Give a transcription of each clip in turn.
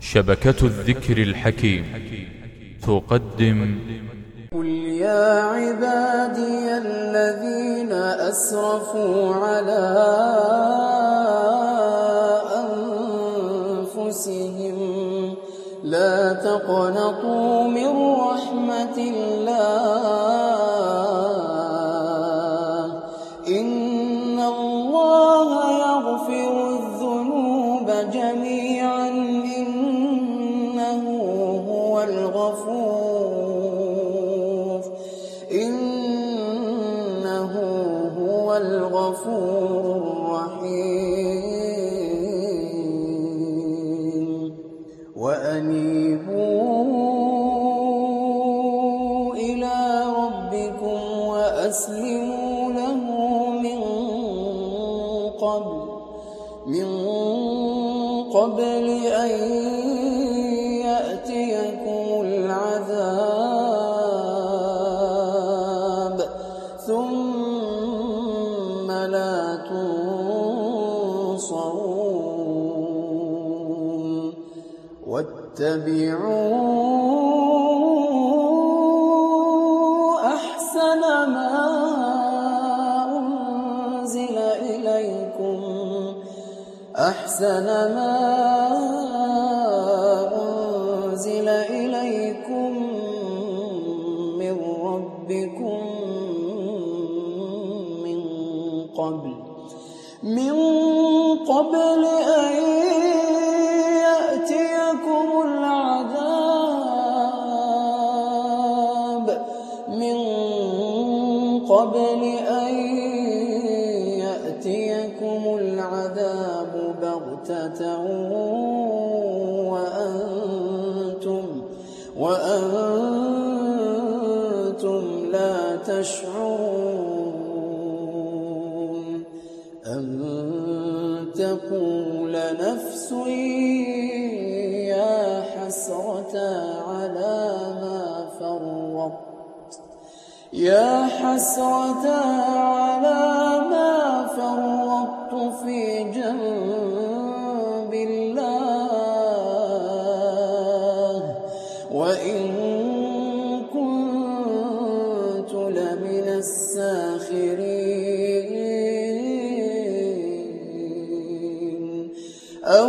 شبكة الذكر الحكيم. تقدم. قل يا عبادي الذين أسرفوا على أنفسهم لا تقنطوا من رحمة الله. الغفور الرحيم وأنيبوا إلى ربكم وأسلموا له من قبل من قبل أن لا تنصرون. واتبعوا أحسن ما أنزل إليكم. أحسن ما أنزل إليكم من ربكم. قبل. من قبل أن يأتيكم العذاب. من قبل أن يأتيكم العذاب بغتة وأنتم وأنتم لا تشعرون. أن تقول نفس يا حسرة على ما فرطت. يا حسرة على ما فرطت في جنب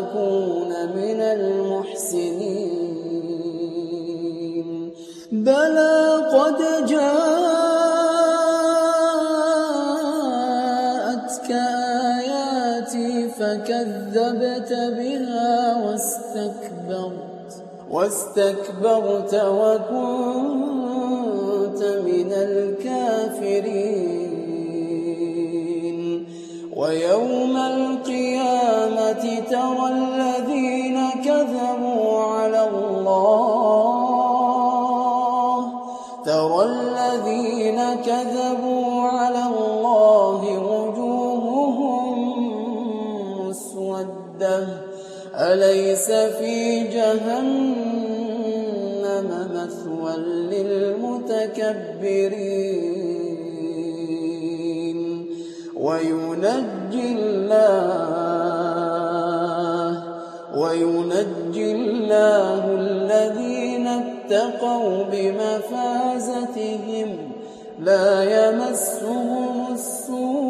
فأكون من المحسنين. بلى قد جاءتك آياتي فكذبت بها واستكبرت. واستكبرت وكنت من الكافرين أليس في جهنم مثوى للمتكبرين؟ وينجي الله وينجي الله الذين اتقوا بمفازتهم. لا يمسهم السوء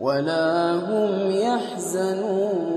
ولا هم يحزنون.